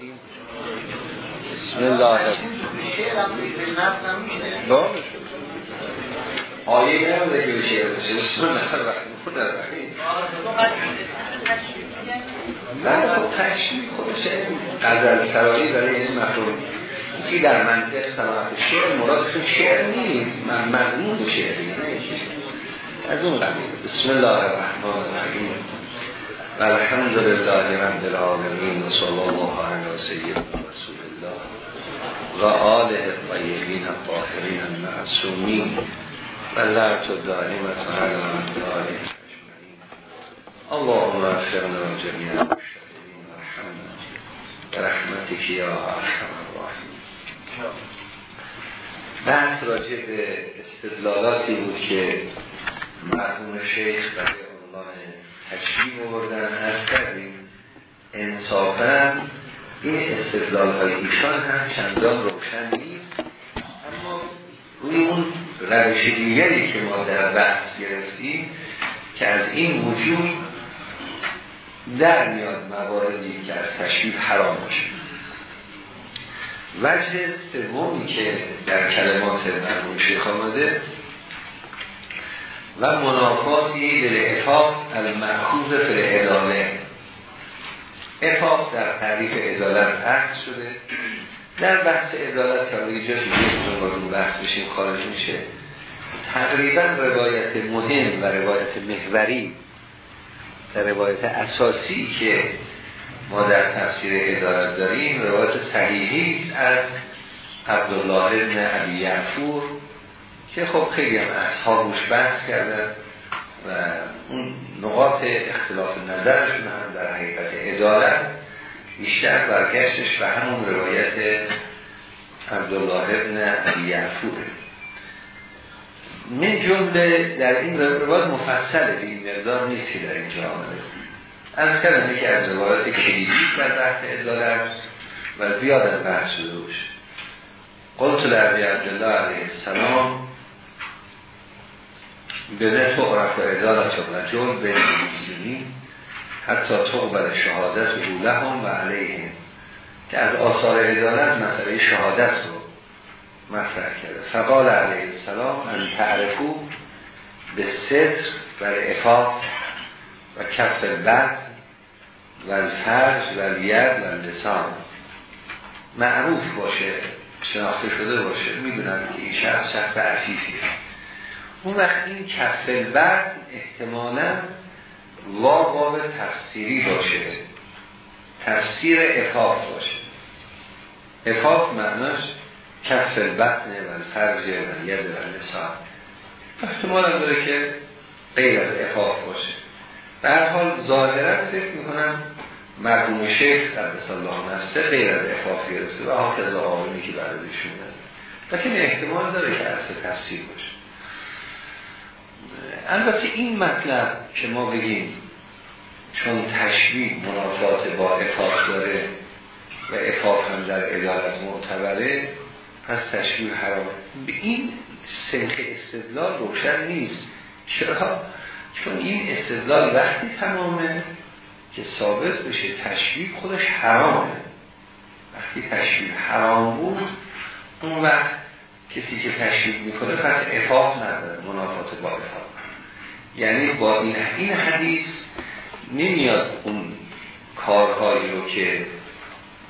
الرحیم بسم الله آیه هم به شعر نه خب تشریف خودش قدر سرایی برای این مفهوم که در منطق سماعت شعر مرادشون شعر نیست من مضمون شعری از اون قبیل بسم الله الرحمن الرحیم. الحمد لله رب العالمین و صلی الله علی سیدنا رسول الله و آله الطیبین الطاهرین المعصومین و لعت الدائمت علی الله اللهم اغفرنا جميعا المشتغلين وارحمنا برحمتك یا ارحم الراحمین بحث راجع به استدلالاتی بود که مرحوم شیخ برای عنوان تشریح آوردن از کردیم انصافا این استدلال های ایشان هم چندان روشن نیست. اما روی اون روش دیگری که ما در بحث گرفتیم که از این وجود در میاد مواردی که از تشریف حرام باشه. وجه سومی که در کلمات مرحوم شیخ آمده و منافاتی به افاق المرخوض فر اداله افاق در تعریف ادالت عکس شده. در بحث ادالت که روی جاش این بحث بشیم خارج میشه. تقریبا روایت مهم و روایت محوری در روایت اساسی که ما در تفسیر ادالت داریم روایت صحیحی است از عبدالله ابن عبی یعفور. که خب خیلی هم اصحاب روش بحث کردن و اون نقاط اختلاف نظرشون هم در حقیقت عدالت بیشتر برگشتش و همون روایت عبدالله ابن عبی من جمله در این روایت مفصل به این مقدار نیست که در اینجا آمده. از کلمه که از روایت کلیدی در بحث عدالت و زیاد بحث شده روش قلت لعبی عبدالله علیه السلام به تو عرف و رجل بین المسلمین حتی تقبل شهادت رو لهم و علیهم. که از آثار ادارت مسئله شهادت رو مطرح کرده. فقال علیه السلام ان تعرفو به ستر و افاق و کف بعد و الفرج و الید و لسان معروف باشه شناخته شده باشه. می‌دونم که این شخص شخص عفیفیه. اون وقت این کف بعد احتمالا وا باب تفسیری باشه. تفسیر افاق باشه. افاق معناش کف بطن و فرج و ید و لسان احتمال داره که غیر از افاق باشه. هر حال ظاهرا فکر می‌کنم مرحوم شیخ قدس الله نفسه غیر از افاق گرفته و حافظ آقایونی که بعد ازشون لیکن احتمال داره که اصل تفسیر باشه. البته این مطلب که ما بگیم چون تشبیه منافات با افاق داره و افاق هم در ادارت معتبره پس تشبیه حرام. به این سنخ استدلال روشن نیست. چرا؟ چون این استدلال وقتی تمامه که ثابت بشه تشبیه خودش حرامه. وقتی تشبیه حرام بود اون وقت کسی که تشبیه می‌کنه پس افاق نداره منافات با افاق یعنی با این این حدیث نمیاد اون کارهایی رو که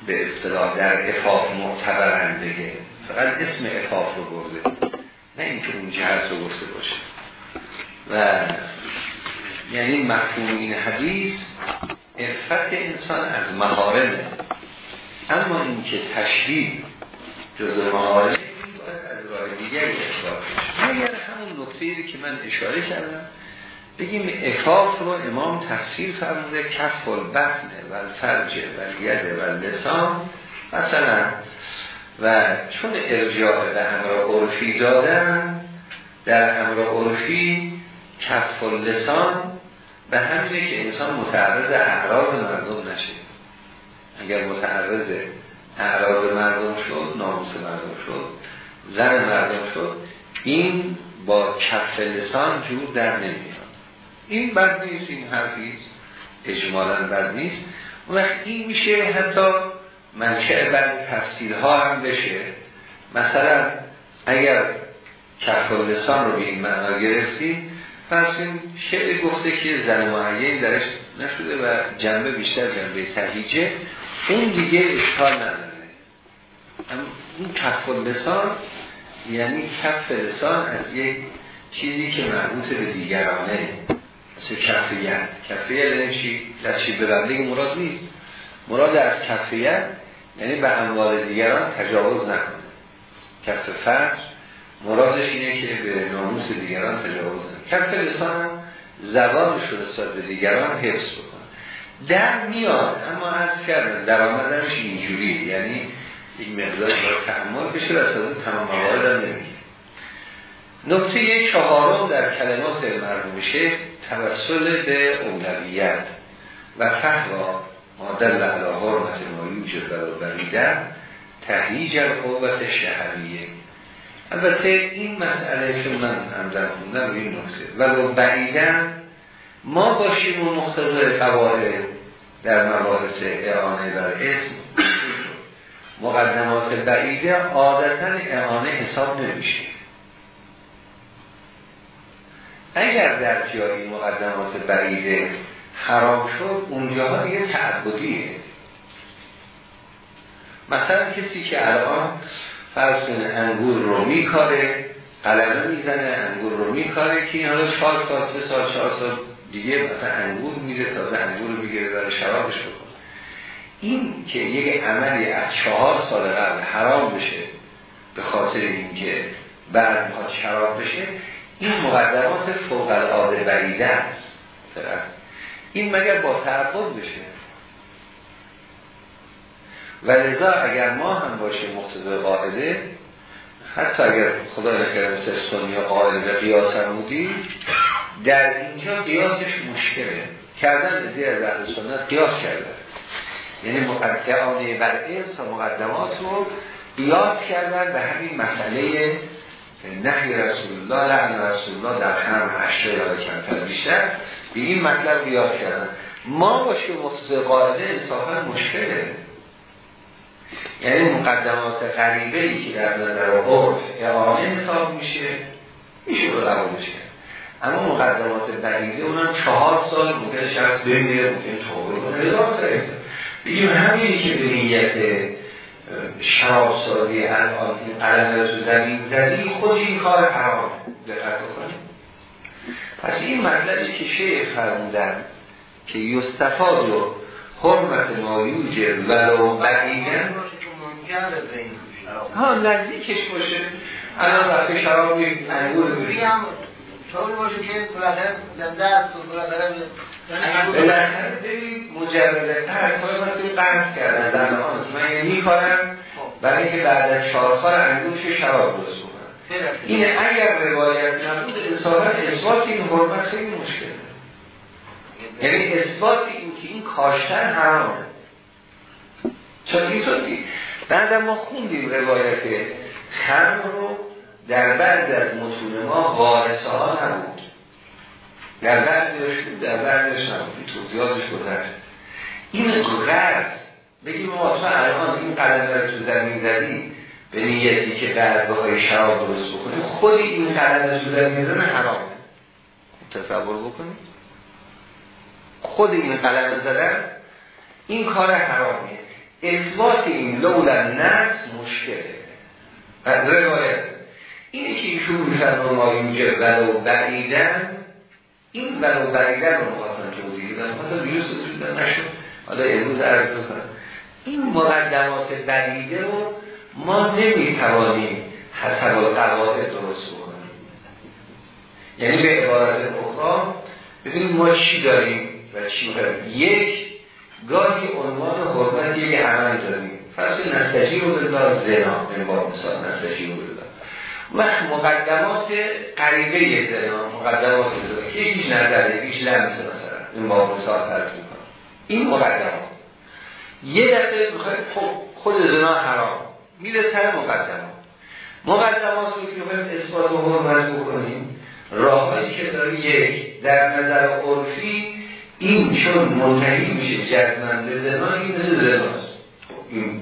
به اصطلاح در افاق معتبرن بگه. فقط اسم افاق رو برده. نه اینکه اون جهت رو گفته باشه. و یعنی مفهوم این حدیث افت انسان از محارمه اما اینکه تشریف جزء محارمه این باید از راه دیگری مگر همون نکته که من اشاره کردم. بگیم افاق رو امام تفسیر فرموده کف البطن و الفرج و ید و لسان مثلا و چون ارجاع به امر عرفی دادن در امر عرفی کف لسان به همینه که انسان متعرض اعراض مردم نشه. اگر متعرض اعراض مردم شد ناموس مردم شد زن مردم شد این با کف لسان جور در نمیاد. این بد نیست این حرفیست اجمالا بد نیست. اون وقت این میشه حتی منشأ بعد تفسیرها هم بشه. مثلا اگر کف لسان رو به این معنا گرفتیم فرض شعر گفته که زن معین درش نشده و جنبه بیشتر جنبه تهیجه. اون دیگه اشکال نداره. اون کف لسان یعنی کف لسان از یک چیزی که مربوط به دیگرانه. مثل کفیت. کفیت یعنی چی؟ در چی برنده مراد نیست. مراد از کفیت یعنی به اموال دیگران تجاوز نکنه. کف فرش مرادش اینه که به ناموس دیگران تجاوز نکنه. کف لسان هم زبانش رو به دیگران حفظ بکنه. در میاد اما از کردن در آمدنش اینجوری یعنی این مقدار باید تحمل بشه و از تمام موارد هم نمیگه نکته چهارم در کلمات مرموم شیخ توسل به اولویت و فهوا مادر لعلا حرمت مایوج برابریدن تحریج القوت شهریه. البته این مسئله که من همزن خوندم این نکته. ولو بعیدن ما باشیم و مختزر قواعد در مباحث اعانه بر اسم. مقدمات بعیده عادتا اعانه حساب نمیشه. اگر در جایی مقدمات بعیده حرام شد اونجاها دیگه تعبدیه. مثلا کسی که الان فرض کنه انگور رو میکاره قلمه می‌زنه انگور رو میکاره که این حالا چهار سال سه سال چهار سال دیگه مثلا انگور میره تازه انگور رو می‌گیره برای شرابش بکنه. این که یک عملی از چهار سال قبل حرام بشه به خاطر اینکه بعد می‌خواد شراب بشه این مقدمات فوق العاده بریده است. این مگر با تعبد بشه؟ و لذا اگر ما هم باشیم مقتضای قاعده حتی اگر خدا نکرده مثل سنی قاعده و قیاس هم بودی در اینجا قیاسش مشکله. کردن زیر اهل سنت قیاس کرده. یعنی مقدمانه بر و مقدمات رو قیاس کردن به همین مسئله نهی رسول الله لعن رسول الله در هم عشره یا کمتر بیشتر به این مطلب قیاس کردن. ما باشیم مختص قاعده انصافا مشکله. یعنی مقدمات غریبه ای که در نظر عرف اعانه حساب میشه میشه رو قبول بشه اما مقدمات بعیده اونم چهار سال ممکن شخص بمیره ممکن توبه کنه بگیم همینی که به نیت شراب سازی الان این قلم رو زمین زدی خود این کار حرام دقت کنیم پس این مطلبی که شیخ فرمودن که یستفاد و حرمت مایوج ولو بعیدن ها نزدیکش باشه. الان وقتی شراب انگور میگیم طور باشه که بالاخره دست و بالاخره بالاخره برید مجرد قرص های باید قرص کردن در آن من یعنی می‌کنم برای اینکه بعد از چهار سال انگوش شراب درست بکنم این اگر روایت نبود انصافا اثبات این حرمت خیلی مشکل یعنی اثبات این که این کاشتن حرامه. چون اینطور بعد ما خوندیم روایت خرم رو. در بعد از متون ما وارثه ها نبود. در بعضیش در بعضیش نبود. توضیحاتش گذشت این غرض بگیم ما تو الان این قلم رو تو زمین زدی به نیتی که قرضه های شراب درست بکنی خود این قلم رو تو زمین زدن حرامه تصور بکنید خود این قلم زدن این کار حرامه اثبات این لولا نس مشکله. از روایت اینه که ایشون میفرمان ما اینجا ولو بعیدن این ولو بعیدن رو مخواستن توضیح بدن مثلا ویروس رو نشد. حالا امروز عرض کنم این مقدمات بعیده رو ما نمی‌توانیم حسب القواعد درست بکنیم. یعنی به عبارت اخرى ببینیم ما چی داریم و چی می‌خوایم. یک گاهی عنوان حرمت یک عمل داریم. فرض نستجی رو بالله زنا به مثال نستجی رو وقت مقدمات قریبه زنا مقدمات زنا که هیچ نظره هیچ لمسه مثلا. این با مثال فرض می‌کنم. این مقدمات. یه دفعه می‌خواید خب خود زنا حرام. میره سر مقدمات. مقدمات رو که می‌خوایم اثبات حرمت بکنیم. راههایی که داره یک در نظر عرفی این چون منتهی میشه جزمن به زنا این مثل زناست. این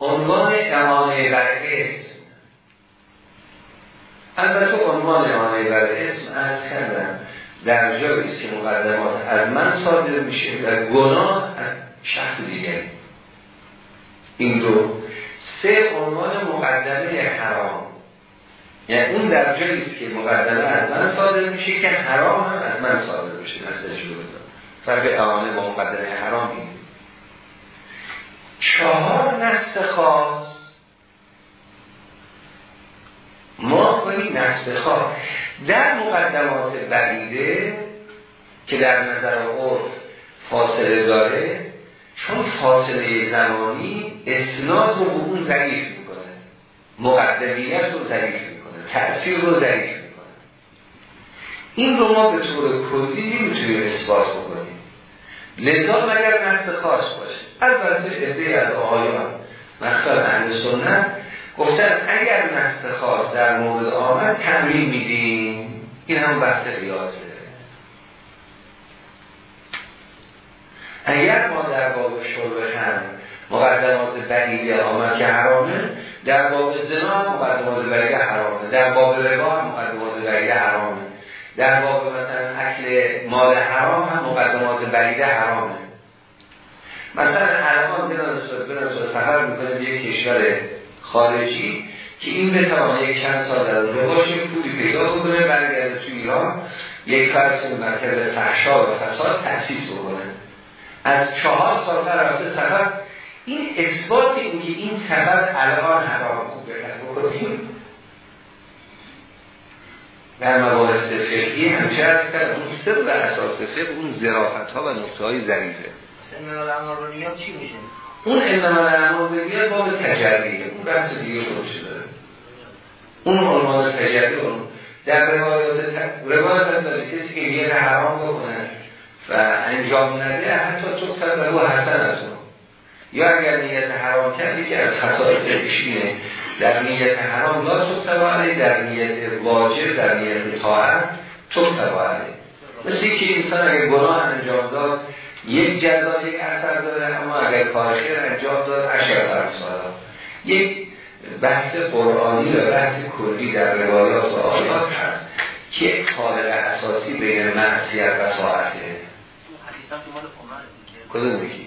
عنوان امانه بر اسم البته عنوان امانه بر اسم از کردم در جایی که مقدمات از من صادر میشه و گناه از شخص دیگه این دو. سه عنوان مقدمه حرام. یعنی اون در جایی که مقدمه از من صادر میشه که حرام هم از من صادر میشه. از دارم فرق اعانه با مقدمه حرام این چهار نسل خاص. ما کنید نسل خاص. در مقدمات بعیده که در نظر عرف فاصله داره چون فاصله زمانی اسناد به اون ضعیف می‌کنه. مقدمیت رو ضعیف می‌کنه. تأثیر رو ضعیف می‌کنه. این رو ما به طور کلی نمی‌تونیم اثبات بکنیم. لذا مگر نسل خاص باشه البته عده از آقایان مثلا اهل سنت. گفتن اگر نسل خاص در مورد آمد تمرین میدیم. این هم بحث قیاسه اگر ما در باب شرب هم مقدمات بلیده آمد که حرامه در باب زنا مقدمات بلیده حرامه. در باب ربا مقدمات بلیده حرامه. در باب مثلا اکل مال حرام هم مقدمات بلیده حرامه. مثلا الان به سفر می‌کنه به یک کشور خارجی که این بتوانه یک چند سال در اونجا باشه پولی پیدا بکنه برگرده تو ایران یک فرس مرکز فحشا و فساد تأسیس بکنه. از چهار سال رفته سفر این اثبات این که این سبب الان حرام بکنیم در مباحث فقهی همچه از کرد اون سر و اساس فقه اون زرافت ها و نقطه های ظریفه چی میشه؟ اون انما الامر بنیاد باب تجربیه اون بحث دیگه خودش داره اون عنوان تجربی اون در روایات روایات داره کسی که میگه حرام بکنه و انجام نده حتی تو به او حسن از اون یا اگر نیت حرام کرد که از خصائص ایشینه در نیت حرام لا تو علیه در نیت واجب در نیت طاعت تو علیه. مثل که انسان اگر گناه انجام داد یک جزا یک اثر داره اما اگر کار خیر انجام داد عشر سالا یک بحث قرآنی و بحث کلی در روایات و آیات هست که خالق اساسی بین معصیت و طاعته. کدوم میگی؟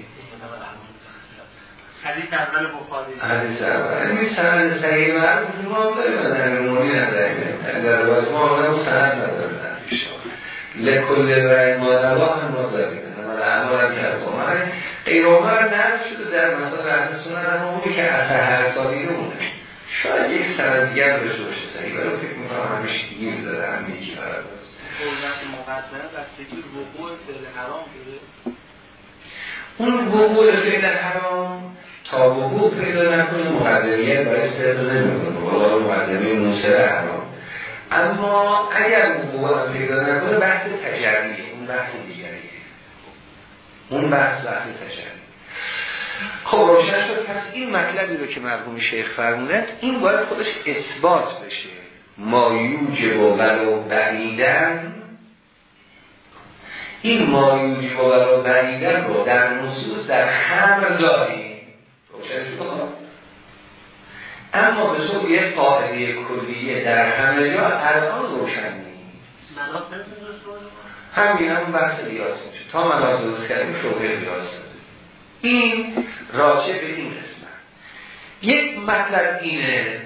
حدیث اول بخاری. حدیث اول. این سند صحیح معروف ما داریم در مونی نداریم. در روایت ما آدم سند نداریم لکل رای ما هم ما داریم. که از عمر غیر عمر نرد شده در مسائل اهل سنت هم که اثر هر سالی مونه شاید یک سند دیگر داشته باشه. صحیح ولی فکر می‌کنم همیشه گیر داره هم یکی فرد است اون وقوع فعل حرام تا وقوع پیدا نکنه مقدمیت برای استفاده نمی‌کنه. والا مقدمه موسر حرام. اما اگر وقوع پیدا نکنه بحث تجربیه اون بحث دیگریه اون بحث بحث تشریع خب روشن شد. پس این مطلبی رو که مرحوم شیخ فرمودن این باید خودش اثبات بشه. ما و ولو بعیدن این ما و ولو بعیدن رو در نصوص در خمر داریم. روشن شد؟ اما به صورت یک قاعده کلیه در همه جا الان روشن نیست. همین هم بحث ریاض میشه. تا من درست کردیم شبه ریاض این راجع به این قسمت. یک مطلب اینه.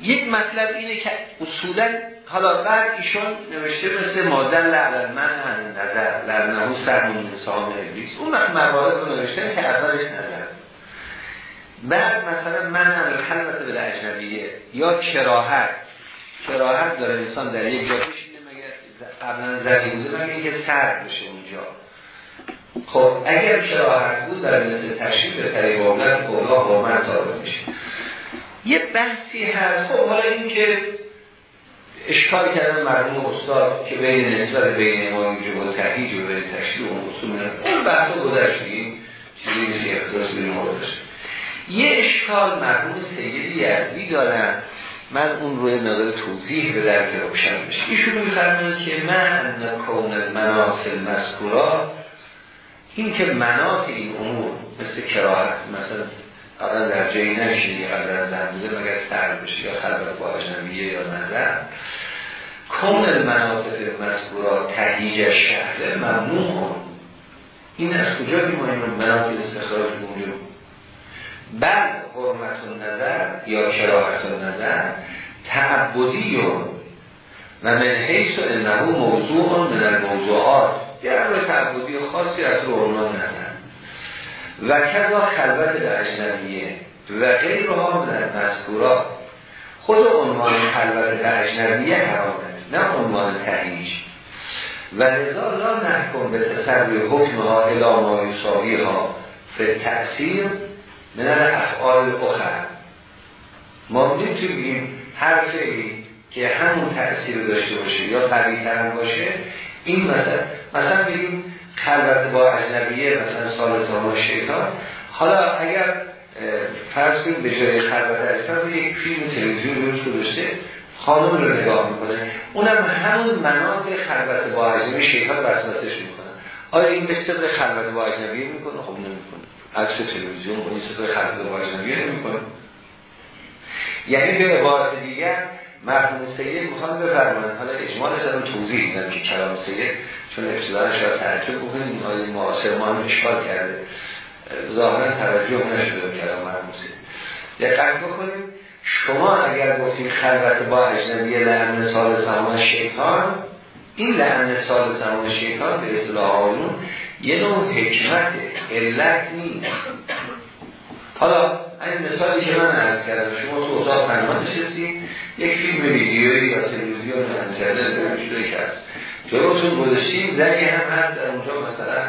یک مطلب اینه که اصولا حالا بعد ایشون نوشته مثل مادر لعل من هم نظر لعنهو سرمون نسام ابلیس اون موارد رو نوشته که اولش نظر بعد مثلا من هم الخلوت به یا کراهت. کراهت داره انسان در یک جا بشینه مگه قبلا زدی بوده مگه اینکه سرد بشه اونجا. خب اگر کراهت بود در مثل تشریف به طریق عملت قولا حرمت ثابت میشه. یه بحثی هست. خب حالا این که اشکال کردن مرموم استاد که بین نسبت بین امام و تحییج و بین تشریف و اصول اون بحث رو گذاشتیم. چیزی نیست اختصاص بین یه اشکال مرموم سیدی یزدی دارن. من اون روی مقدار توضیح به در روشن بشه ایشون میفرمایند که من کون المناس المذکورا این که مناس این امور مثل کراهت مثلا قبلا در جایی نشینی قبل از زن بوده مگر سر بشه یا خلبت با اجنبیه یا نظر. کون المناطق مذکورات تهیج شهر ممنوع این از کجا بیمانیم مناطق استخراج موجود بعد حرمت نظر یا کراهت نظر تعبدی و من حیث و انه موضوع من الموضوعات. یه امر تعبدی خاصی از رو عنوان نظر و کذا خلوت به اجنبیه و غیر ها من مذکورات خود عنوان خلوت به اجنبیه حرامه نه عنوان تحییش و لذا لا نحکم به تصوی حکم ها الا ها فی تأثیر من افعال اخر ما می‌تونیم هر فعلی که همون تأثیر داشته باشه یا قوی ترم باشه این مثلا مثلا بگیم خلوت با اجنبیه مثلا سال سال شیطان. حالا اگر فرض کنید به جای خلوت اجنبیه یک فیلم تلویزیون روش گذاشته خانم رو نگاه می‌کنه. اونم همون مناط خلوت با اجنبی شیطان وسوسش می‌کنه. آیا این به خلوت با اجنبی می‌کنه؟ خب نمی‌کنه. عکس تلویزیون اون صدق خلوت با اجنبی نمی‌کنه. یعنی به عبارت دیگر مرحوم سید می‌خوان بفرمایند حالا اجمال از توضیح میدن که کلام سید چون ابتداء شاید تعجب بکنید آیه معاصر ما هم اشکال کرده. ظاهرا توجه نشده به کلام مرحوم سید. دقت بکنید شما اگر گفتید خلوت با اجنبی لعن سال زمان شیطان این لعن سال زمان شیطان به آیون یه نوع حکمت علت نیست. حالا این مثالی که من عرض کردم شما تو اتاق تنها نشستیم یک فیلم ویدیویی یا تلویزیون انجرده نمی‌شده که هست. جلوتون گذاشتیم زنی هم هست در اونجا مثلا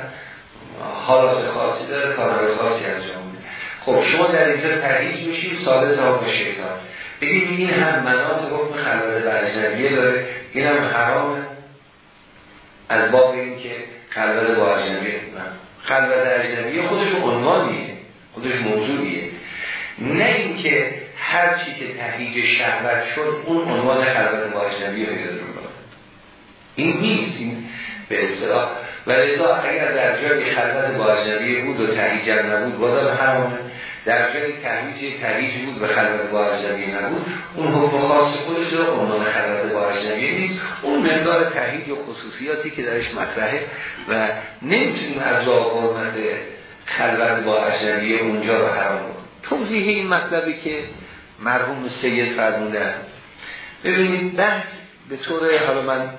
حالات خاصی داره کارهای خاصی انجام میده. خب شما در اینجا تحریج میشید ساده تا به شیطان. بگید این هم منات حکم خلوت برجنبیه داره این هم حرامه. از باب این که خلوت با اجنبیه خلوت اجنبیه خودش عنوانیه خودش موضوعیه. نه اینکه هر چی که تحریج شهوت شد اون عنوان خلوت با اجنبی رو این نیست این به اصطلاح. ولی اگر در جای خلوت با اجنبی بود و تحریج نبود بازم همونه در جای تحریج تحریج بود و خلوت با اجنبی نبود اون حکم خاص خودش رو عنوان خلوت با اجنبی نیست. اون مقدار تحریج و خصوصیاتی که درش مطرحه و نمی‌تونیم از حرمت خلوت با اجنبی اونجا رو حرام توضیح این مطلبی که مرحوم سید فرمودن. ببینید بحث به طور حالا من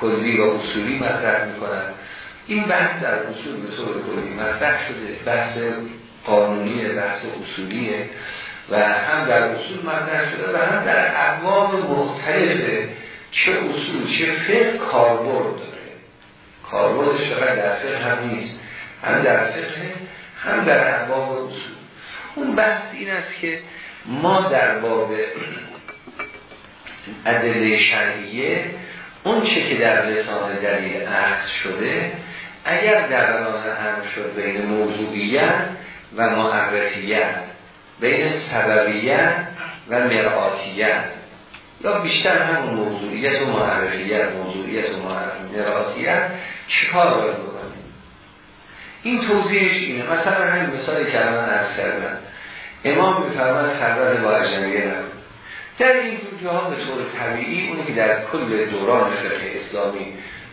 کلی و اصولی مطرح می‌کنم. این بحث در اصول به طور کلی مطرح شده. بحث قانونی بحث اصولیه و هم در اصول مطرح شده و هم در اقوام مختلف چه اصول چه فقه کاربرد داره. کاربردش فقط در فقه هم نیست. هم در فقه هم در اقوام اصول. اون بحث این است که ما در باب ادله شرعیه اون چه که در لسان دلیل عرض شده اگر در هم شد بین موضوعیت و معرفیت بین سببیت و مرآتیت یا بیشتر همون موضوعیت و معرفیت موضوعیت و مرآتیت چیکار باید بکنیم این توضیحش اینه. مثلا همین مثالی که الان عرض کردم. امام میفرماد خلوت با اجنبیه نبود. در این ها به طور طبیعی اونی که در کل دوران فقه اسلامی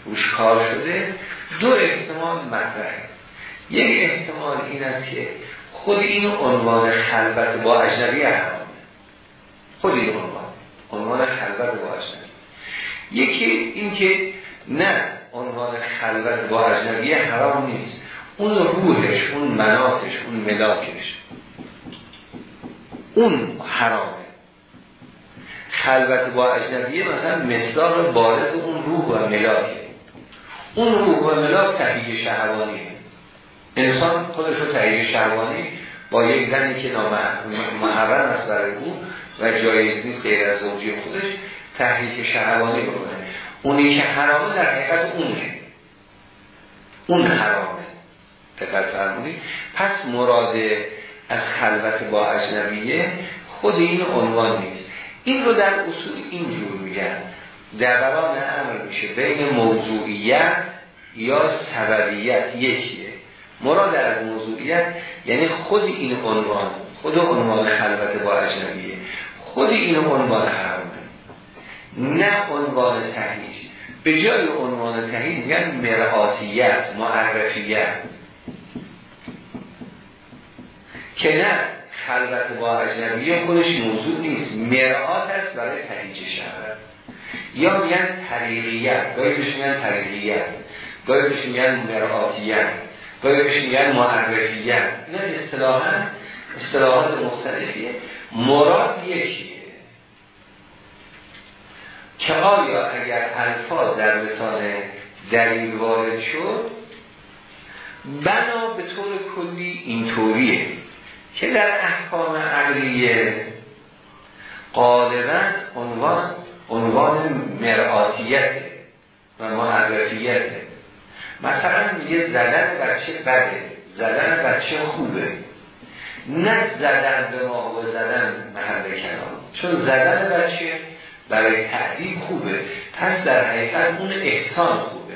روش کار شده دو احتمال مطرحه. یک احتمال این است که خود این عنوان خلوت با اجنبی حرامه خود این عنوان. عنوان خلوت با اجنبی. یکی این که نه عنوان خلوت با اجنبی حرام نیست. اون روحش اون مناتش اون ملاکش اون حرامه. خلوت با اجنبیه مثلا مصداق بارز اون روح و ملاکه. اون روح و ملاک تحییه شهوانیه. انسان خودش رو تحییه شهوانی با یک زنی که محرم است برای او و جایز نیست غیر از زوجی خودش تحریک شهوانی بکنه. اونی که حرامه در حقیقت اونه. اون حرامه. دقت فرمونی پس مراد از خلوت با اجنبیه خود این عنوان نیست. این رو در اصول اینجور میگن. دوران امر میشه. بین موضوعیت یا سببیت یکیه. مراد از موضوعیت یعنی خود این عنوان خود عنوان خلوت با اجنبیه. خود این عنوان حرامه. نه عنوان تهیج به جای عنوان تهیج میگن مرعاتیت معرفیت. که نه خلوت با اجنبی خودش موضوع نیست. مرعات است برای تهیج شهر یا میگن طریقیت گاهی بهش میگن طریقیت گاهی بهش میگن مرعاتیت گاهی بهش میگن معرفیت. اینا اصطلاحا اصطلاحات مختلفیه. مراد یکیه. که آیا اگر الفاظ در لسان دلیل وارد شد؟ بنا به طور کلی اینطوریه. که در احکام عقلیه؟ غالبا عنوان عنوان مرآتیت و معرفیت مثلا میگه زدن بچه بده؟ زدن بچه خوبه؟ نه زدن به ما و زدن محل کنار چون زدن بچه برای تعدیب خوبه. پس در حقیقت اون احسان خوبه.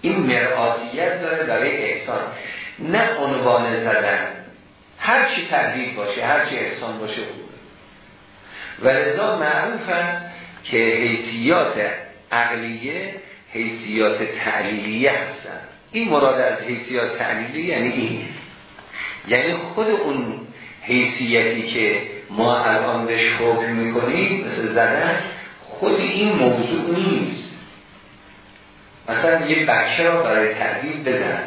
این مرآتیت داره برای احسان. نه عنوان زدن. هر چی تعدیب باشه هر چی احسان باشه خوبه و لذا معروف است که حیثیات عقلیه حیثیات تعلیلیه هستن. این مراد از حیثیات تعلیلیه یعنی این. یعنی خود اون حیثیتی که ما الان بهش حکم می‌کنیم مثل زدن خود این موضوع نیست. مثلا یه بچه را برای تعدیل بزن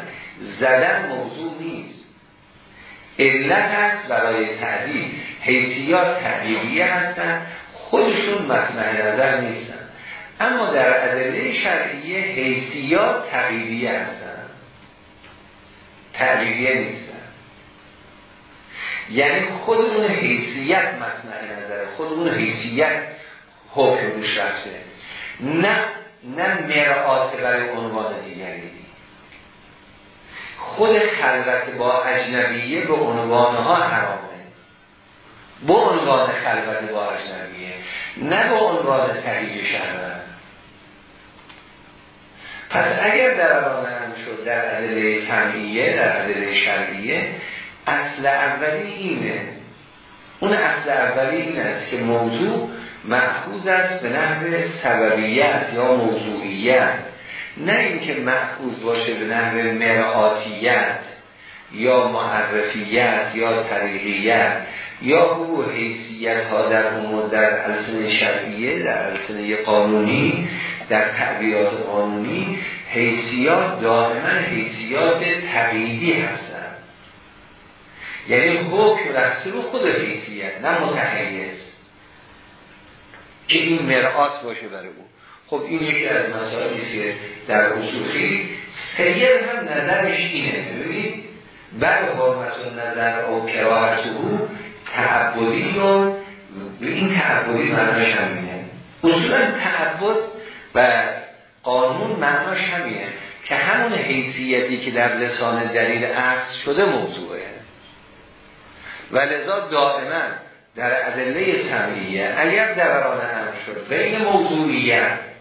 زدن موضوع نیست. علت هست برای تعدیل حیثیات تعدیلیه هستن خودشون مطمع نظر نیستن. اما در ادله شرعیه حیثیات تغییریه هستن. تغییریه نیستن. یعنی خود اون حیثیت مطمع نظره خود اون حیثیت حکم روش رفته. نه نه مرآت برای عنوان دیگری. خود خلوت با اجنبیه به عنوانها حرامه با عنوان خلوت با اجنبیه نه با عنوان تحییل شهر پس اگر در هم شد در عدله تمیه در عدله شرعیه اصل اولی اینه. اون اصل اولی این است که موضوع معخوض است به نحو سببیت یا موضوعیت. نه اینکه معخوض باشه به نحو مرعاتیت یا معرفیت یا طریقیت یا او حیثیت ها در امور در السن شرعیه در السن قانونی در تعبیرات قانونی حیثیات دائما حیثیات تقییدی هستن یعنی حکم رفته رو خود حیثیت نه متحیز. که این مرآت باشه برای او. خب این یکی از مسائلی که در اصولی سیر هم نظرش اینه. ببینید بر حرمت نظر او کراهت او تعبدی رو این تعبدی معناش همینه. اصولا تعبد و قانون معناش همینه که همون حیثیتی که در لسان دلیل عکس شده موضوعه. و لذا دائما در ادله سمیه اگر دوران هم شد بین موضوعیت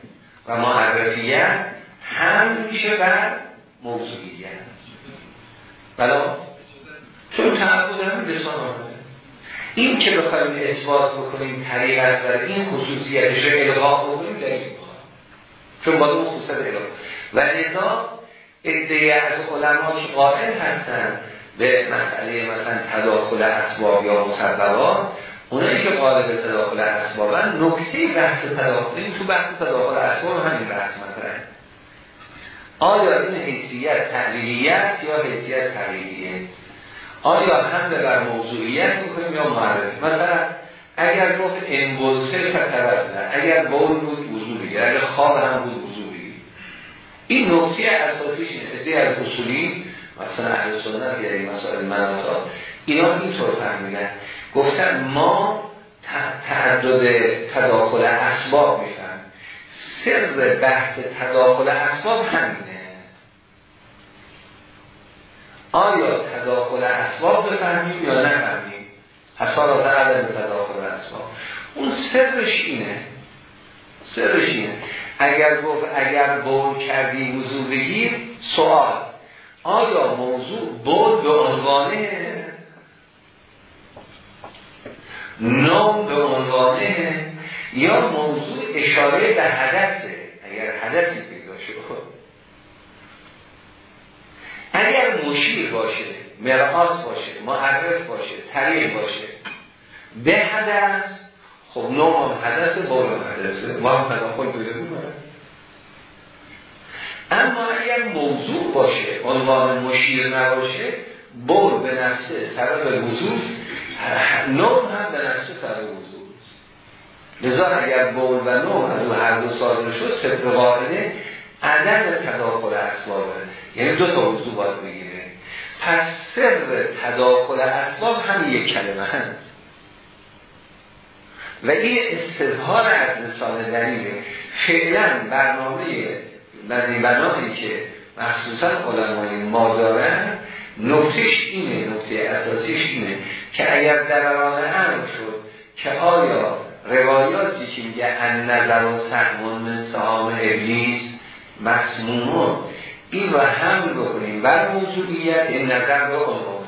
و معرفیت هم میشه بر موضوعیت. بلا چون تعبد هم لسان آمده این که بخوایم اثبات بکنیم طریق از این خصوصیتش رو الغا بکنیم دلیل چون باید اون خصوصیت الغا. و لذا ادعای از علما که قائل هستن به مسئله مثلا تداخل اسباب یا مسببات اونایی که قالب تداخل اسبابن نکته بحث تداخل این تو بحث تداخل اسباب همین بحث مثلا آیا این حیثیت تعلیلیت یا حیثیت تغییریه آیا هم بر موضوعیت می‌کنیم یا معرف مثلا اگر گفت انبولسه فترزه اگر بول بود وضو بگیر اگر خواب هم بود وضو بگیر این نکته اساسیش ازده از اصولی مثلا اهل سنت یا این مسائل مناطات اینا اینطور فهمیدن. گفتن ما تعدد تداخل اسباب میفهم. سر بحث تداخل اسباب همینه. آیا تداخل اسباب بفهمیم یا نفهمیم؟ حسارات عدم تداخل اسباب. اون سرش اینه. سرش اینه. اگر گفت اگر بول کردی وضو بگیر سوال. آیا موضوع بود به عنوانه نام به عنوانه یا موضوع اشاره به حدثه اگر حدثی پیدا شد. اگر مشیر باشه مرآت باشه معرف باشه طریق باشه به حدث خب نوع حدث بول حدثه ما هم خود بیده اما اگر موضوع باشه عنوان مشیر نباشه بول به نفسه سبب وضوع نوع هم به نفسه سبب وضوع لذا اگر بول و نوع از او هر دو صادر شد طبق واحده عدم تداخل اسبابه یعنی دو تا وضوع باید بگیره. پس سر تداخل اسباب هم یک کلمه هست. و این استظهار از مثال دلیله فعلا برنامه بنایی که مخصوصا علمای ما دارن نکتش اینه نکته اساسیش اینه که اگر در امر شد که آیا روایاتی که میگه ان نظر و سهمون من سهام ابلیس مسمومون این رو هم بکنیم. بر موضوعیت این نظر رو عنوانه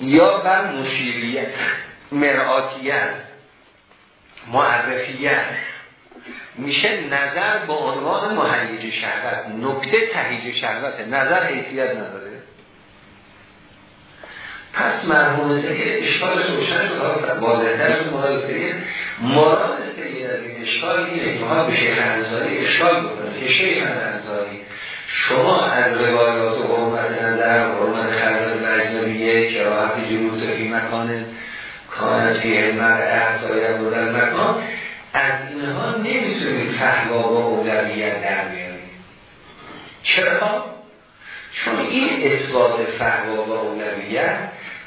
یا بر مشیریت مرآتیت معرفیت. میشه نظر با عنوان محیج شهوت. نکته تهیج شهوت. نظر حیثیت نداره. پس مرحوم سید اشکال روشن واضحتر مراد سید. مراد سید از این اشکال اینه که ما به شیخ انزاری اشکال بکنه که شیخ انزاری شما از روایات و حرمت نظر حرمت خرد مجنبیه کراحت جلوس فی مکان کانتی المرء احتای بودن مکان فهوا و اولویت در بیارید چرا؟ چون این اثبات فهوا و اولویت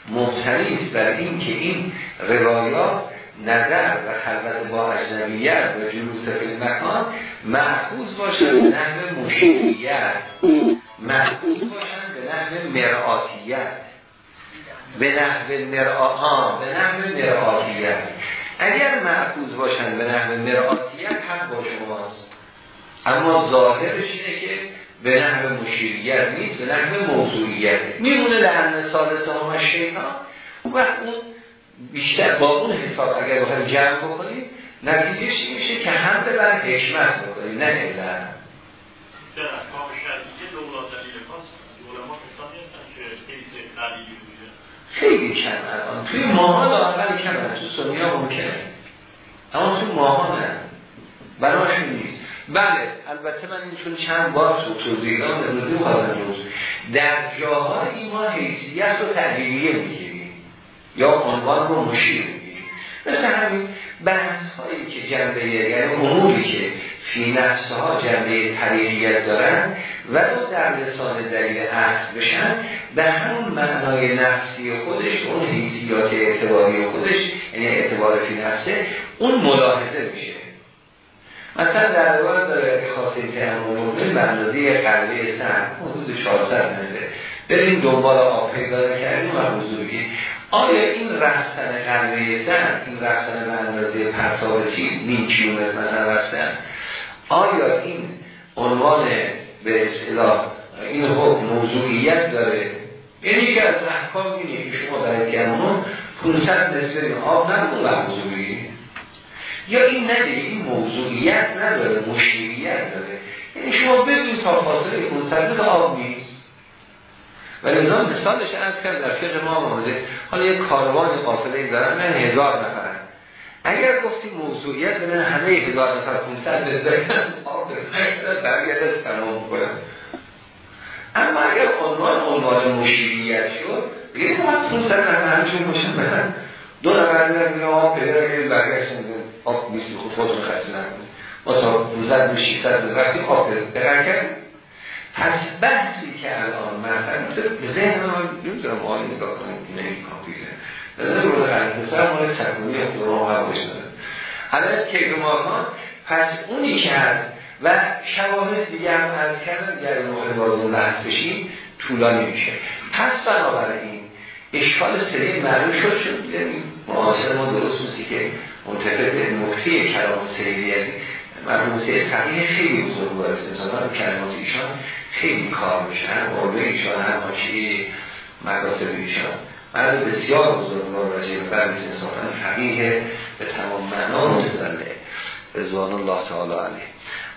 مبتنی است بر این که این روایات نظر و خلوت با اجنبیت و جلوس فی مکان محفوظ باشد به نحو مشکلیت محفوظ باشد به نحو مرآتیت. به نحو مرآت به نحو مرآتیت. اگر محفوظ باشن به نحو مرآتیت هم با شماست. اما ظاهرش اینه که به نحو مشیریت نیست به نحو موضوعیت. میمونه در مثال سهام شیطان و اون بیشتر با اون حساب اگر بخوایم جمع بکنیم نتیجهش میشه که هم بر حکمت بکنیم نه علت در احکام شرعیه لولا دلیل خاص علما که خیلی کم الان توی ماها لاقل کم تو سنی ها ممکنه. اما توی ماها نه. براشون نیست. بله البته من این چون چند بار تو توضیح دادم امروزی روز در جاهای ما حیثیت رو تحلیلیه می‌گیریم. یا عنوان رو مشیر می‌گیریم. مثل همین بحث هایی که جنبه یعنی اموری که فی نفس ها جنبه طریقیت دارن و دو در لسان دلیل عکس بشن به همون معنای نفسی خودش اون حیثیات اعتباری خودش یعنی اعتبار فی نفسه اون ملاحظه میشه. مثلا در روایت داره خاصه تهمون مؤمن به اندازه قلبه سن حدود 400 متره. بریم دنبال آب پیدا کردیم و بگیم آیا این رفتن قلبه سن این رفتن به اندازه پرتابتی نیم کیلومتر مثلا رفتن. آیا این عنوان به اصطلاح این حکم موضوعیت داره؟ یعنی که از احکام اینه که شما برای گمون 500 نسبه آب نمون و بگیرید. یا این نده این موضوعیت نداره مشیریت داره. یعنی شما بدونید تا فاصله 500 آب نیست. و لذا مثالش از کرد در فقه ما موضوع حالا یک کاروان قافله دارن من هزار نفرن اگر گفتی موضوعیت بدن همه هزار نفر 500 بزنن آب برگرد از تمام کنن اما اگر عنوان عنوان مشیریت شد بگید ما 500 نفر همچون باشن بدن دو نفر میرن آب پیدا کردیم برگشتن آب میسی خود خودتون خسته نکنید ما تا 200 به 600 رفتیم آب پس بحثی که الان مثلا به ذهن من نمی‌دونم آلی نگاه کنیم این روز قرنطسر مال تکونی اختراع ها بشنده الان که ماهان پس اونی که هست و شواهد دیگه هم از کردن در موقع با اون بحث بشیم طولانی میشه پس بنابراین اشکال سری معلوم شد شد معاصر ما درست موسی که متفق نقطه کلام سیدی از مرحوم سید فقیه خیلی بزرگ بارست انسان ها کلمات ایشان خیلی کار میشه هم قربه ایشان هم مکاسب ایشان مرد بسیار بزرگ بار راجعه به بعضی انسان فقیه به تمام معنا مستدله رضوان الله تعالی علیه.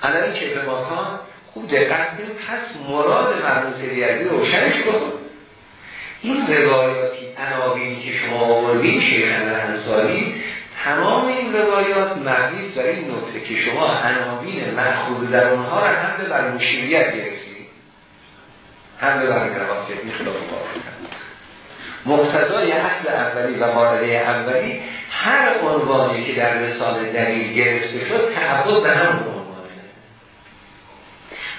الان که به مکان خوب دقت کنید پس مراد مرموز ریاضی روشنش کن این روایاتی عناوینی که شما آوردین شیخ انصاری تمام این روایات مبنی در این نکته که شما عناوین مأخوذ در اونها را هم بر مشیریت گرفتید هم بر نواسیت این خلاف مقتضای اصل اولی و قاعده اولی هر عنوانی که در رساله دلیل گرفته شد تعبد به هم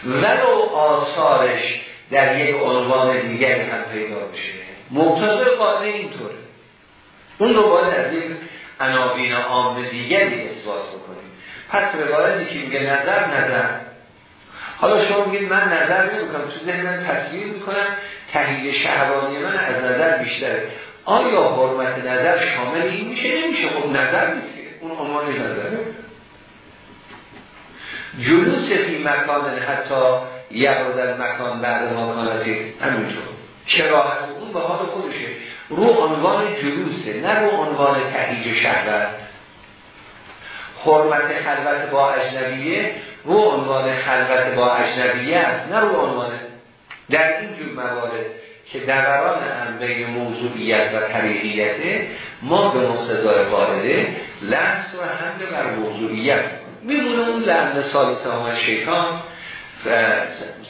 ولو آثارش در یک عنوان دیگری هم پیدا بشه. مقتضای قاعده اینطوره. اون رو باید از یک عناوین عام دیگری اثبات بکنیم. پس روایتی که میگه نظر نظر. حالا شما میگید من نظر نمی‌کنم تو ذهنم تصویر می‌کنم. تحلیل شهرانی من از نظر بیشتره آیا حرمت نظر شامل این میشه؟ نمیشه. خب نظر نیست. اون عنوانش نظره جلوس فی مکان حتی در مکان بعد مکانتی همینطور. چراحت اون به حال خودشه. رو عنوان جلوسه نه رو عنوان تحییج شهوت. حرمت خلوت با اجنبیه رو عنوان خلوت با اجنبیه است نه رو عنوان در این جور موارد که دوران هم موضوعیت و طریقیته ما به مقتضای قاعده لحظ و حمل بر موضوعیت میمونه. اون لحن مثال سهام شیطان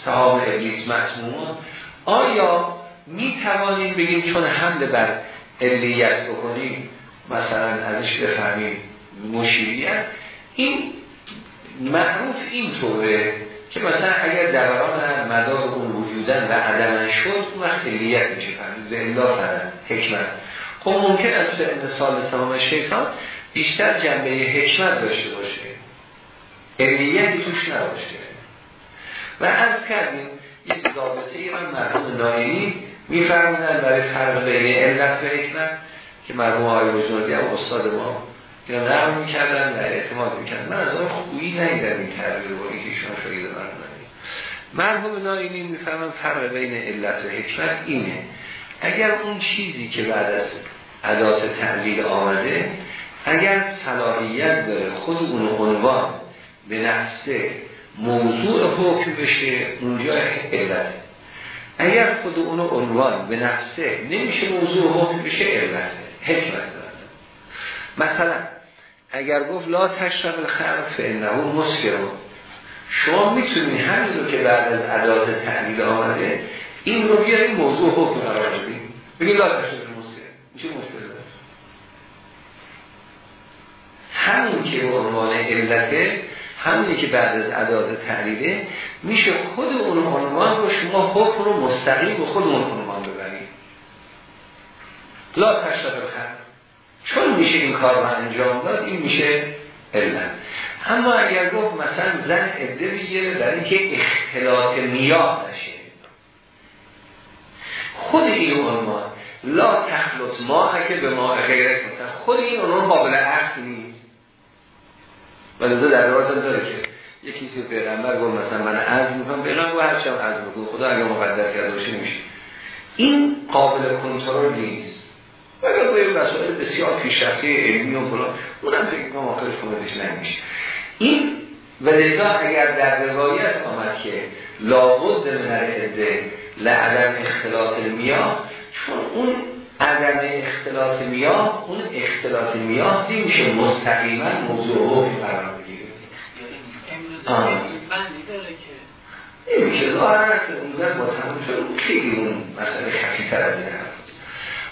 سهام ابلیس مسموم آیا می توانیم بگیم چون حمل بر علیت بکنیم مثلا ازش بفهمیم مشیریت این معروف اینطوره. که مثلا اگر دوران مدار اون وجودن و عدمن شد اون وقت علیت میشه. فهمید به الا فرد حکمت. خب ممکن است به سال سهام شیطان بیشتر جنبه حکمت داشته باشه. علیتی توش نباشه. و از کردیم یک ضابطه ای من مرحوم نایمی میفرمودن برای فرق بین علت و حکمت که مرحوم های بزرگی هم استاد ما یا نقل می‌کردن و اعتماد می‌کردن. من از آن خویی نیدم این رو که شما شاید مرحوم مرحوم نایمی میفرمن فرق بین علت و حکمت اینه. اگر اون چیزی که بعد از عدات تعلیل آمده اگر صلاحیت داره خود اون عنوان به نفسه موضوع حکم بشه اونجا علت. اگر خود اونو عنوان به نفسه نمیشه موضوع حکم بشه علت. حکمت. مثلا اگر گفت لا تشرب الخمر فانه مسکر. شما می‌تونید همین رو که بعد از عداد تعلیل آمده این رو این موضوع حکم قرار بدیم بگید لا تشرب المسکر میشه مشکل همون که عنوان علته همونی که بعد از عداد تعلیله میشه خود اون عنوان رو شما حکم رو مستقیم به خود اون عنوان ببرید. لا تشتغل خط چون میشه این کار رو انجام داد این میشه علت. اما اگر گفت مثلا زن عده بگیره در اینکه اختلاط میاه نشه خود این عنوان لا تخلط ماه که به ماه غیرت مثلا خود این عنوان قابل اصل نیست. و در روایت داره که یکی که پیغمبر گفت مثلا من عزم می‌کنم پیغمبر گفت هرچی هم عزم می‌کنم خدا اگه مقدر کرده باشه نمیشه. این قابل کنترل نیست. و اگر باید مسائل بسیار پیشرفته علمی و فلان. اونم فکر کنم آخرش کمدش نمیشه. این و لذا اگر در روایت آمد که لابد من العده لعدم اختلاط المیا چون اون عدم اختلاط میاه اون اختلاط میاه میشه مستقیما موضوع حکم قرار بگیره که ظاهر است اون با تمام شد خیلی اون مسئله خفیتر از این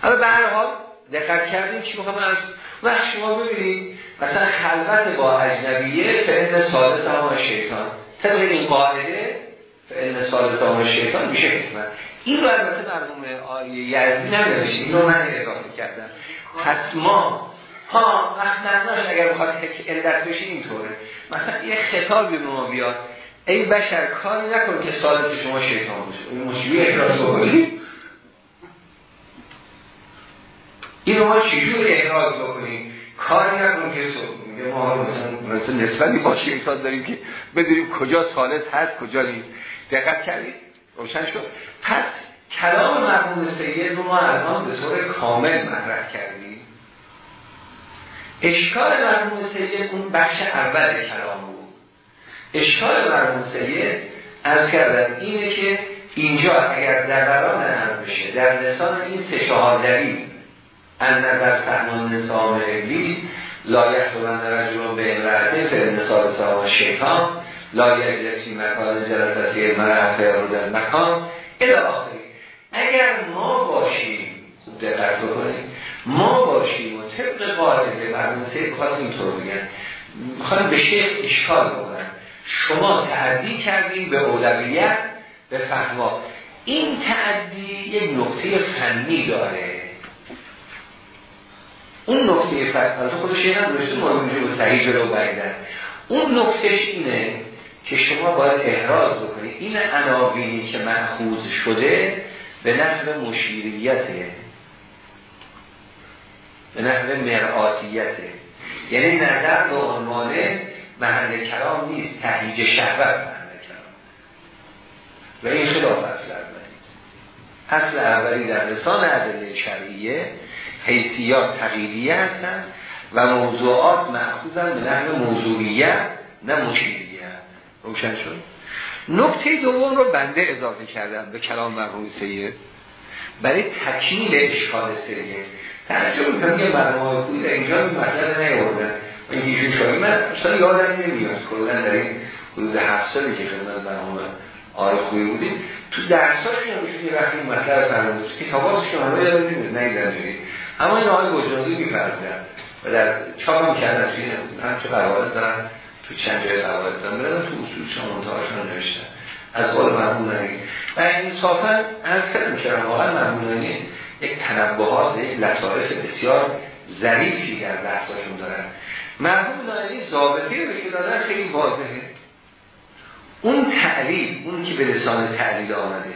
حالا به هر حال دقت کردید چی می‌خوام از وقت شما ببینید مثلا خلوت با اجنبیه فعل سالس هم شیطان. طبق این قاعده فعل سالس هم شیطان میشه حکمت. این رو البته مرحوم آیه یزدی ننوشته این من اضافه کردم. پس ما ها وقت نظرش اگر بخواد علت بشه اینطوره. مثلا یه خطابی به ما بیاد ای بشر کاری نکن که سالت شما شیطان باشه. این مشروع احراز بکنیم این رو ما چجور احراز بکنیم؟ کاری نکن که میگه ما مثلا نسبتی با شیطان داریم که بدونیم کجا سالت هست کجا نیست. دقت کردید؟ روشن شد. پس کلام مرحوم سید رو ما الان به طور کامل مطرح کردیم. اشکال مرموم سید اون بخش اول کلام بود. اشکال مرموم سید از کردن اینه که اینجا اگر در بران هم بشه در لسان این سه چهار دلیل ان نظر سهمان نظام ابلیس رو من رجلون به امرأته فر نصاب سهمان شیطان لایح جسی مکان جلساتی مرحفه در مکان. آخری اگر ما باشیم دقت بکنیم ما باشیم و طبق قاعده مرمون سید بخواد اینطور بگن می‌خوان به شیخ اشکال بکنن. شما تعدی کردیم به اولویت به فهما این تعدی یک نقطه فنی داره. اون نقطه فنی خودش یه درسته مورد رو صحیح جلو بگیدن اون نقطهش اینه که شما باید احراز بکنید این عناوینی که منخوض شده به نحو مشیریته به نحو مرآتیته یعنی نظر به عنوان محل کلام نیست تهیج شهوت و این خلاف اصل اولی اصل اولی در رسان عدله شرعیه حیثیات تغییریه هستن و موضوعات معخوضن به نحو موضوعیت نه مشیریت روشن شد؟ نکته دوم رو بنده اضافه کردم به کلام مرحوم سید. برای تکمیل اشکال سریه توجه می‌کنم یه برنامه خوبی در اینجا این مطلب نیاوردن. و این ایشون شایی من اصلا یادم نمیاد. کلا در این حدود هفت سالی که خدمت برنامه آره خوبی بودیم. تو درساش هم یه وقتی مطلب فرمود کتاباتش که من یادم نمیاد. اما این آقای گجرازی میپردن و در چاپ هم کردن توی هم چه قواعد دارن تو چند جای قواعد دارن برادن تو اصول شما منتهاشون نوشتن. از قول مرمونانی و این صافا از کردم می‌کردم واقعا مرمونانی یک تنبهات یک لطائف بسیار ظریفی در بحثاشون دارن. مرحوم نایلی ضابطه رو که دادن خیلی واضحه. اون تعلیل اون که به لسان تعلیل آمده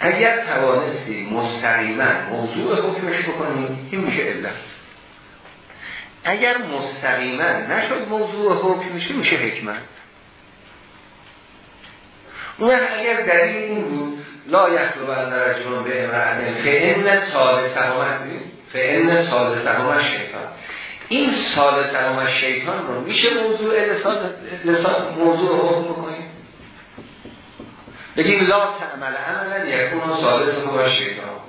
اگر توانستی مستقیما موضوع حکمش بکنیم این میشه علت. اگر مستقیما نشد موضوع حکم میشه میشه حکمت. اون اگر دلیل این بود لا یخلو رجلون به امرأة فإن سال سهامت فإن سال سهامت شیطان. این سال سهامت شیطان رو میشه موضوع لسان موضوع حکم بگیم لا تعمل عملا یکون سال سهامت شیطان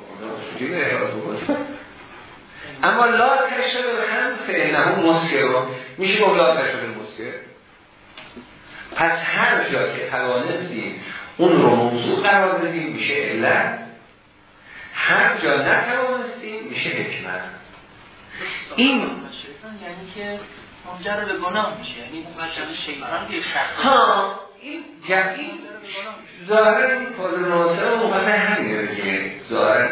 اما لا تشرب هم فإنه مسکر. میشه با لا تشرب مسکر پس هر جا که توانستیم اون رو موضوع قرار بدیم میشه علت هر جا نتوانستیم میشه حکمت. این یعنی که منجر به گناه میشه. یعنی شیطان ها. این جمعی ظاهر این فاضل ناصر مقصد همین بگه ظاهر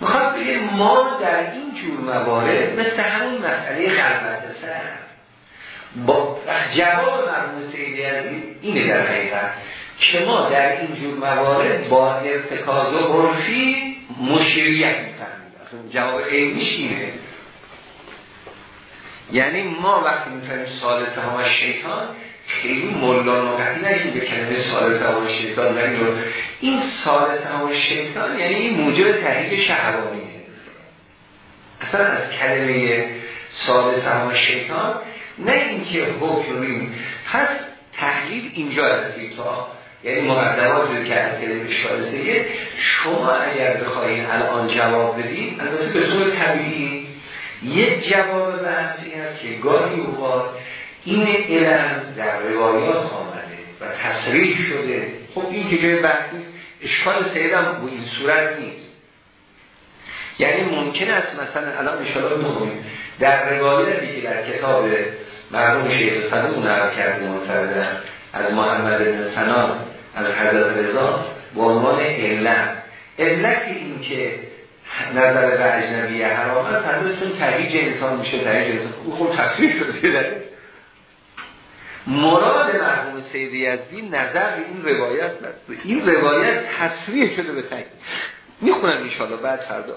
می‌خواد ما در این جور موارد مثل همون مسئله خلوت سر با جواب مرمون سیدی عزیز اینه در حقیقت که ما در این جور موارد با ارتکاز و عرفی مشریت می‌فهمیم. جواب علمیش اینه. یعنی ما وقتی می‌فهمیم سالسه ها شیطان خیلی ملا نقطی نگیم به کلمه سالسه ها شیطان نگیم این سالسه ها شیطان یعنی این موجب تحریک شهوانیه. اصلا از کلمه سالسه ها شیطان نه اینکه حکمیم پس تحلیل اینجا رسید تا یعنی مقدمات رو که از کلمه سید شما اگر بخواهید الان جواب بدید البته به صورت طبیعی یک جواب بحث است که گاهی اوقات این علم در روایات آمده و تصریح شده. خب این که جای بحث نیست اشکال سیدم با این صورت نیست. یعنی ممکن است مثلا الان اشاره بخونیم در روایتی که در کتاب مرحوم شیخ صدوق نقل کرده از محمد بن سنان از حضرت رضا به عنوان علت. علت این که نظر به اجنبی حرام است حضرتون تحریج انسان میشه تحریج انسان او خود تصویر شده. مراد مرحوم سیدی یزدی نظر به این روایت است. این روایت تصویر شده به تحریج می‌خونم انشاءالله بعد فردا.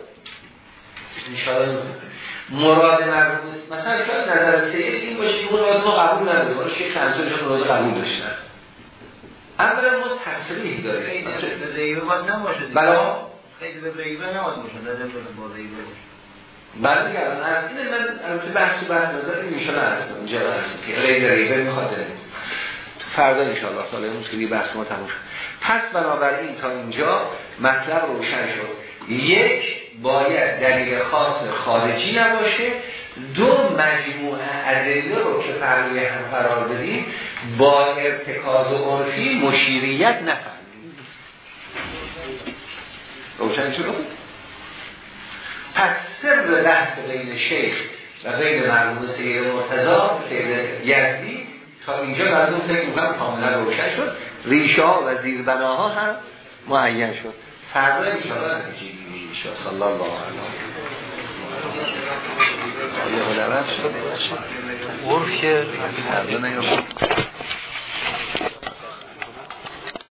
انشاءالله. مراد مرحوم مثلا شاید نظر سیدی این باشه که مراد ما قبول نداره. شیخ همسان شاید مراد قبول داشتن اولا ما تصریح داریم. خیلی به ریبه نباشه بلا خیلی به ریبه نباید بعد میگم از این من تو بحث بحث نظر این میشه هستم اونجا هستم که غیر ریبه می‌خواد. تو فردا انشاءالله سال امروز که بحث ما تموم شد. پس بنابراین تا اینجا مطلب روشن شد. یک باید دلیل خاص خارجی نباشه. دو مجموعه ادله رو که فرمی هم قرار بدیم با ارتکاز عرفی مشیریت نفهمیم. روشن شد پس سر بحث بین شیخ و بین مرموم سید مرتضا سید یزدی تا اینجا بعد اون فکر می‌کنم کاملا روشن شد. ریشه ها و زیربناها هم معین شد. فردا انشاءالله نتیجه گیری صلی الله علیه و آله. عرف که